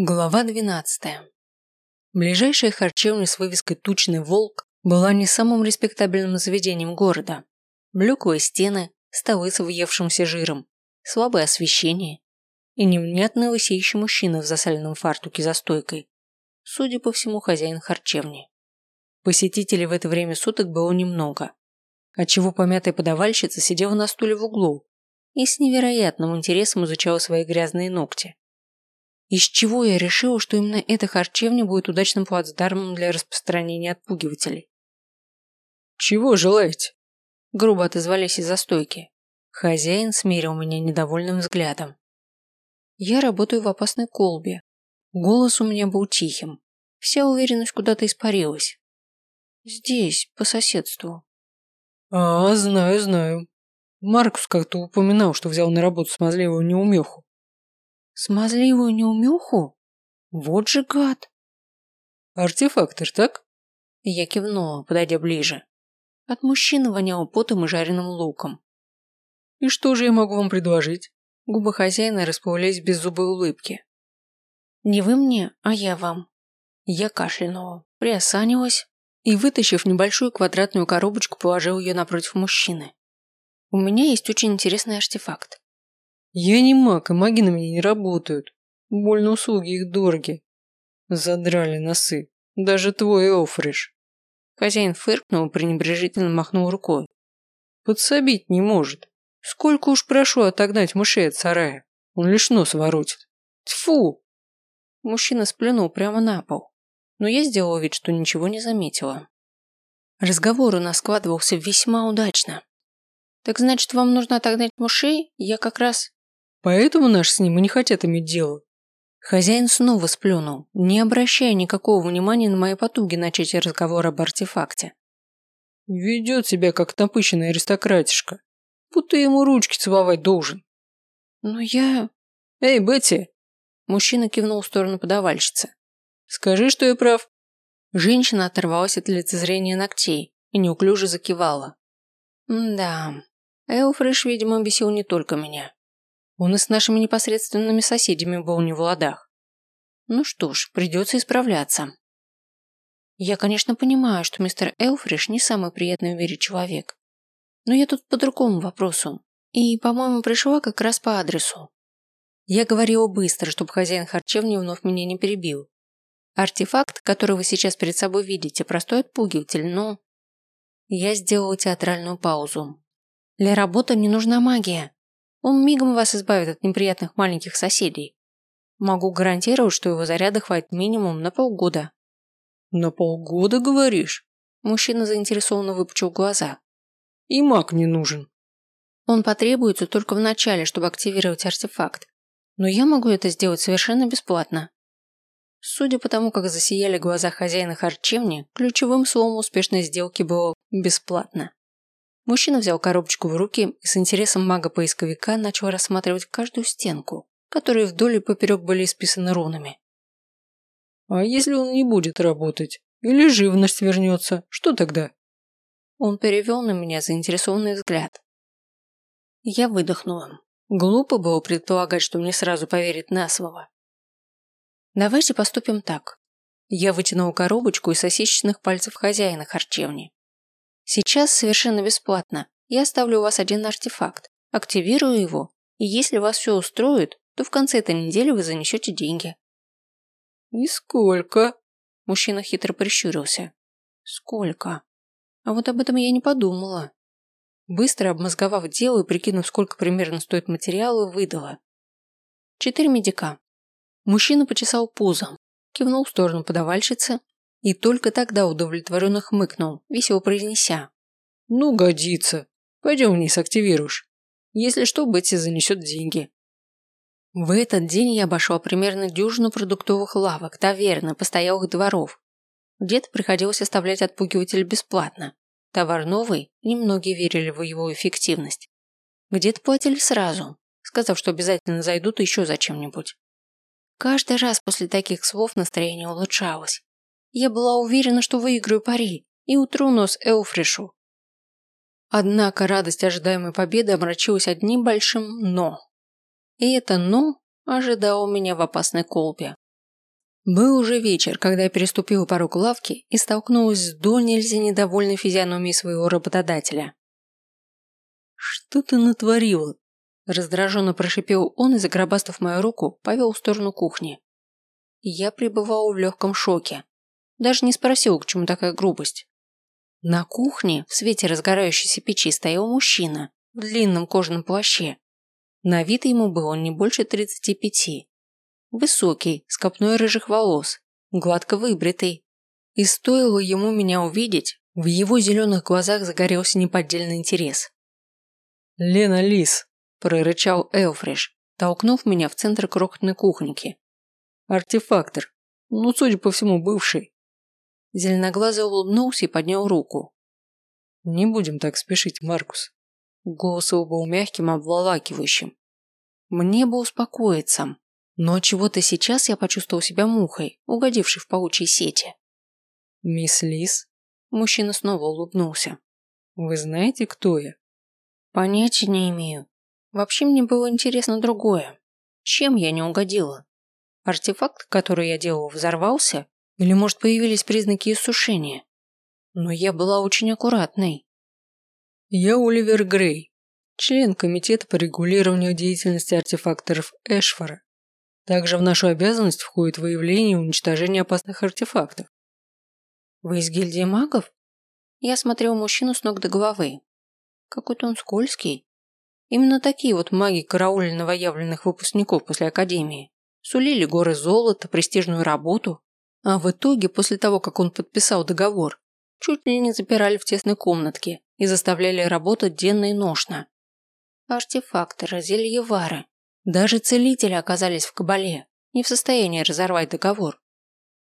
Глава 12. Ближайшая харчевня с вывеской «Тучный волк» была не самым респектабельным заведением города. Блеклые стены, столы с въевшимся жиром, слабое освещение и невнятный лысеющий мужчина в засаленном фартуке за стойкой. Судя по всему, хозяин харчевни. Посетителей в это время суток было немного, отчего помятая подавальщица сидела на стуле в углу и с невероятным интересом изучала свои грязные ногти. Из чего я решила, что именно эта харчевня будет удачным плацдармом для распространения отпугивателей? «Чего желаете?» Грубо отозвались из-за стойки. Хозяин смерил меня недовольным взглядом. Я работаю в опасной колбе. Голос у меня был тихим. Вся уверенность куда-то испарилась. Здесь, по соседству. А, знаю, знаю. Маркус как-то упоминал, что взял на работу смазливую неумеху. Смазливую неумеху? Вот же гад. Артефактор, так? Я кивнула, подойдя ближе. От мужчины воняло потом и жареным луком. И что же я могу вам предложить? Губы хозяина расплылись в беззубой улыбке. Не вы мне, а я вам. Я кашлянула, приосанилась и, вытащив небольшую квадратную коробочку, положил ее напротив мужчины. У меня есть очень интересный артефакт. Я не маг, и маги на меня не работают. Больно услуги их дороги. Задрали носы. Даже твой Офриш. Хозяин фыркнул, пренебрежительно махнул рукой. Подсобить не может. Сколько уж прошу отогнать мышей от сарая. Он лишь нос воротит. Тьфу! Мужчина сплюнул прямо на пол. Но я сделала вид, что ничего не заметила. Разговор у нас складывался весьма удачно. Так значит, вам нужно отогнать мышей? Я как раз... Поэтому наши с ним и не хотят иметь дело. Хозяин снова сплюнул, не обращая никакого внимания на мои потуги начать разговор об артефакте. Ведет себя как напыщенная аристократишка, будто ему ручки целовать должен. Но я... Эй, Бетти! Мужчина кивнул в сторону подавальщицы. Скажи, что я прав. Женщина оторвалась от лицезрения ногтей и неуклюже закивала. да, Элфриш, видимо, бесил не только меня. Он и с нашими непосредственными соседями был не в ладах. Ну что ж, придется исправляться. Я, конечно, понимаю, что мистер Элфриш не самый приятный в мире человек. Но я тут по другому вопросу. И, по-моему, пришла как раз по адресу. Я говорила быстро, чтобы хозяин харчевни вновь меня не перебил. Артефакт, который вы сейчас перед собой видите, простой отпугиватель, но... Я сделала театральную паузу. Для работы мне нужна магия. Он мигом вас избавит от неприятных маленьких соседей. Могу гарантировать, что его заряда хватит минимум на полгода. На полгода, говоришь? Мужчина заинтересованно выпучил глаза. И маг не нужен. Он потребуется только в начале, чтобы активировать артефакт. Но я могу это сделать совершенно бесплатно. Судя по тому, как засияли глаза хозяина харчевни, ключевым словом успешной сделки было «бесплатно». Мужчина взял коробочку в руки и с интересом мага-поисковика начал рассматривать каждую стенку, которые вдоль и поперек были исписаны рунами. «А если он не будет работать? Или живность вернется? Что тогда?» Он перевел на меня заинтересованный взгляд. Я выдохнула. Глупо было предполагать, что мне сразу поверит на слово. Давайте поступим так. Я вытянул коробочку из сосисочных пальцев хозяина харчевни Сейчас совершенно бесплатно. Я оставлю у вас один артефакт, активирую его, и если вас все устроит, то в конце этой недели вы занесете деньги. И сколько? Мужчина хитро прищурился. Сколько? А вот об этом я не подумала. Быстро обмозговав дело и прикинув, сколько примерно стоит материалы, выдала. Четыре медика. Мужчина почесал пузом, кивнул в сторону подавальщицы, и только тогда удовлетворенно хмыкнул, весело произнеся. «Ну, годится. Пойдем вниз, активируешь. Если что, Бетти занесет деньги». В этот день я обошла примерно дюжину продуктовых лавок, таверн и постоялых дворов. Где-то приходилось оставлять отпугиватель бесплатно. Товар новый, немногие верили в его эффективность. Где-то платили сразу, сказав, что обязательно зайдут еще за чем-нибудь. Каждый раз после таких слов настроение улучшалось. Я была уверена, что выиграю пари и утру нос Элфришу. Однако радость ожидаемой победы омрачилась одним большим «но». И это «но» ожидало меня в опасной колбе. Был уже вечер, когда я переступила порог лавки и столкнулась с до нельзя недовольной физиономией своего работодателя. «Что ты натворила?» Раздраженно прошипел он и, загробастав мою руку, повел в сторону кухни. Я пребывала в легком шоке. Даже не спросил, к чему такая грубость. На кухне, в свете разгорающейся печи, стоял мужчина в длинном кожаном плаще. На вид ему было не больше тридцати пяти. Высокий, с копной рыжих волос, гладко выбритый. И стоило ему меня увидеть, в его зеленых глазах загорелся неподдельный интерес. «Лена Лис», – прорычал Элфриш, толкнув меня в центр крохотной кухоньки. «Артефактор. Ну, судя по всему, бывший». Зеленоглазый улыбнулся и поднял руку. «Не будем так спешить, Маркус». Голос его был мягким, обволакивающим. Мне бы успокоиться, но чего-то сейчас я почувствовал себя мухой, угодившей в паучьей сети. «Мисс Лис?» Мужчина снова улыбнулся. «Вы знаете, кто я?» «Понятия не имею. Вообще мне было интересно другое. Чем я не угодила? Артефакт, который я делала, взорвался? Или, может, появились признаки иссушения? Но я была очень аккуратной». «Я Оливер Грей, член комитета по регулированию деятельности артефакторов Эшфора. Также в нашу обязанность входит выявление и уничтожение опасных артефактов. Вы из гильдии магов? Я смотрел мужчину с ног до головы. Какой-то он скользкий. Именно такие вот маги караулили новоявленных выпускников после академии. Сулили горы золота, престижную работу. А в итоге, после того, как он подписал договор, чуть ли не запирали в тесной комнатке и заставляли работать денно и ношно. Артефакторы, зельевары, даже целители оказались в кабале, не в состоянии разорвать договор.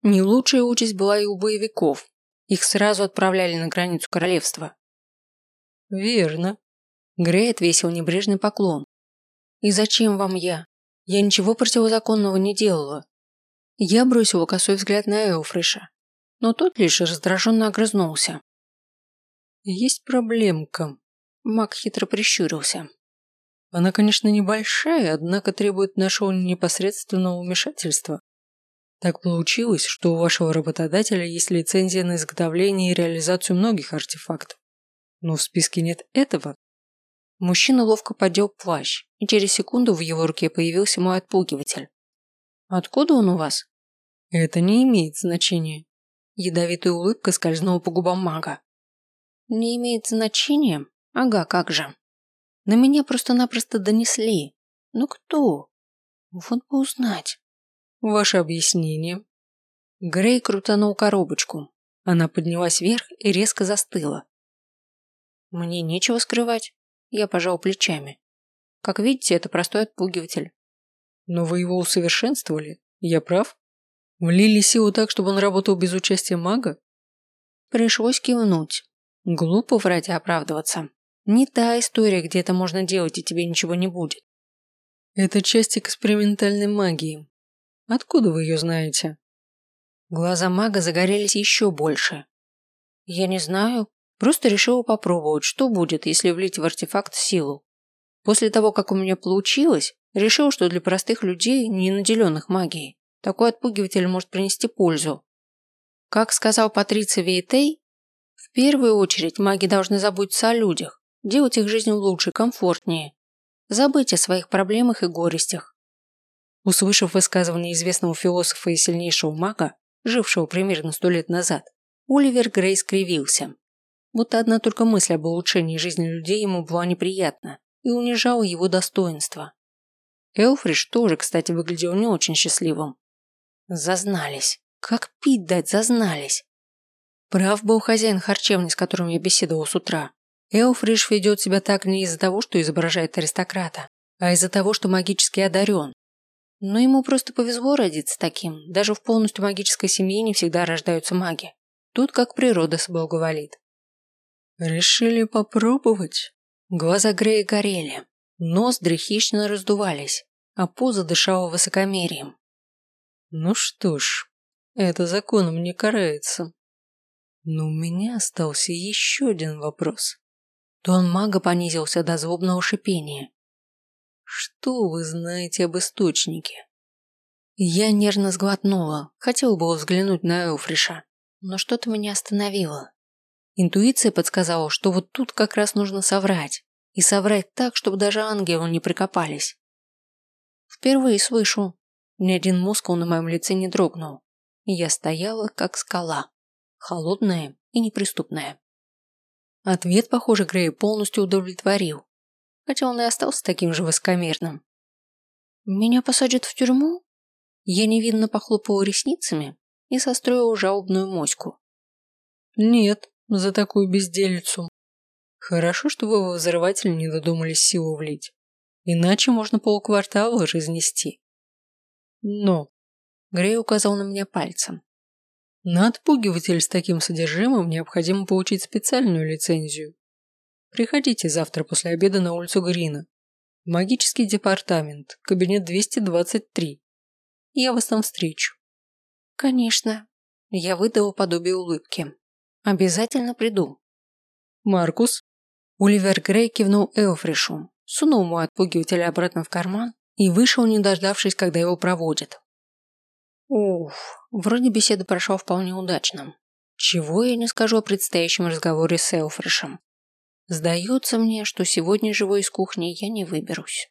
Не лучшая участь была и у боевиков. Их сразу отправляли на границу королевства. Верно. Грей отвесил небрежный поклон. И зачем вам я? Я ничего противозаконного не делала. Я бросила косой взгляд на Эофриша, но тот лишь раздраженно огрызнулся. Есть проблемка. Мак хитро прищурился. Она, конечно, небольшая, однако требует нашего непосредственного вмешательства. Так получилось, что у вашего работодателя есть лицензия на изготовление и реализацию многих артефактов. Но в списке нет этого. Мужчина ловко подел плащ, и через секунду в его руке появился мой отпугиватель. «Откуда он у вас?» «Это не имеет значения». Ядовитая улыбка скользнула по губам мага. «Не имеет значения? Ага, как же. На меня просто-напросто донесли. Ну кто? Вот бы узнать. Ваше объяснение. Грей крутанул коробочку. Она поднялась вверх и резко застыла. Мне нечего скрывать. Я пожал плечами. Как видите, это простой отпугиватель. Но вы его усовершенствовали. Я прав? Влили силу так, чтобы он работал без участия мага? Пришлось кивнуть. Глупо врать и оправдываться. Не та история, где это можно делать и тебе ничего не будет. Это часть экспериментальной магии. Откуда вы ее знаете? Глаза мага загорелись еще больше. Я не знаю, просто решила попробовать, что будет, если влить в артефакт силу. После того, как у меня получилось, решил, что для простых людей, не наделенных магией, такой отпугиватель может принести пользу. Как сказал Патриция Вейтей, в первую очередь маги должны заботиться о людях, делать их жизнь лучше, комфортнее, забыть о своих проблемах и горестях. Услышав высказывание известного философа и сильнейшего мага, жившего примерно сто лет назад, Оливер Грей скривился. Будто одна только мысль об улучшении жизни людей ему была неприятна и унижала его достоинство. Элфриш тоже, кстати, выглядел не очень счастливым. Зазнались. Как пить дать, зазнались. Прав был хозяин харчевни, с которым я беседовал с утра. Эофриш ведет себя так не из-за того, что изображает аристократа, а из-за того, что магически одарен. Но ему просто повезло родиться таким. Даже в полностью магической семье не всегда рождаются маги. Тут как природа соблаговолит. Решили попробовать? Глаза Грея горели, ноздри хищно раздувались, а поза дышала высокомерием. Ну что ж, это законом не карается. Но у меня остался еще один вопрос. Тон мага понизился до злобного шипения. Что вы знаете об источнике? Я нервно сглотнула, хотела было взглянуть на Эуфриша, но что-то меня остановило. Интуиция подсказала, что вот тут как раз нужно соврать. И соврать так, чтобы даже ангелы не прикопались. Впервые слышу. Ни один мускул на моем лице не дрогнул. Я стояла, как скала. Холодная и неприступная. Ответ, похоже, Грей полностью удовлетворил. Хотя он и остался таким же высокомерным. «Меня посадят в тюрьму?» Я невинно похлопала ресницами и состроила жалобную моську. «Нет, за такую безделицу. Хорошо, что вы в взрыватель не додумались силу влить. Иначе можно полквартала разнести. Но...» Грей указал на меня пальцем. На отпугиватель с таким содержимым необходимо получить специальную лицензию. Приходите завтра после обеда на улицу Грина. В магический департамент, кабинет 223. Я вас там встречу. Конечно. Я выдала подобие улыбки. Обязательно приду. Маркус? Оливер Грей кивнул Элфришу, сунул ему отпугиватель обратно в карман и вышел, не дождавшись, когда его проводят. Уф, вроде беседа прошла вполне удачно. Чего я не скажу о предстоящем разговоре с Элфришем. Сдается мне, что сегодня живой из кухни я не выберусь.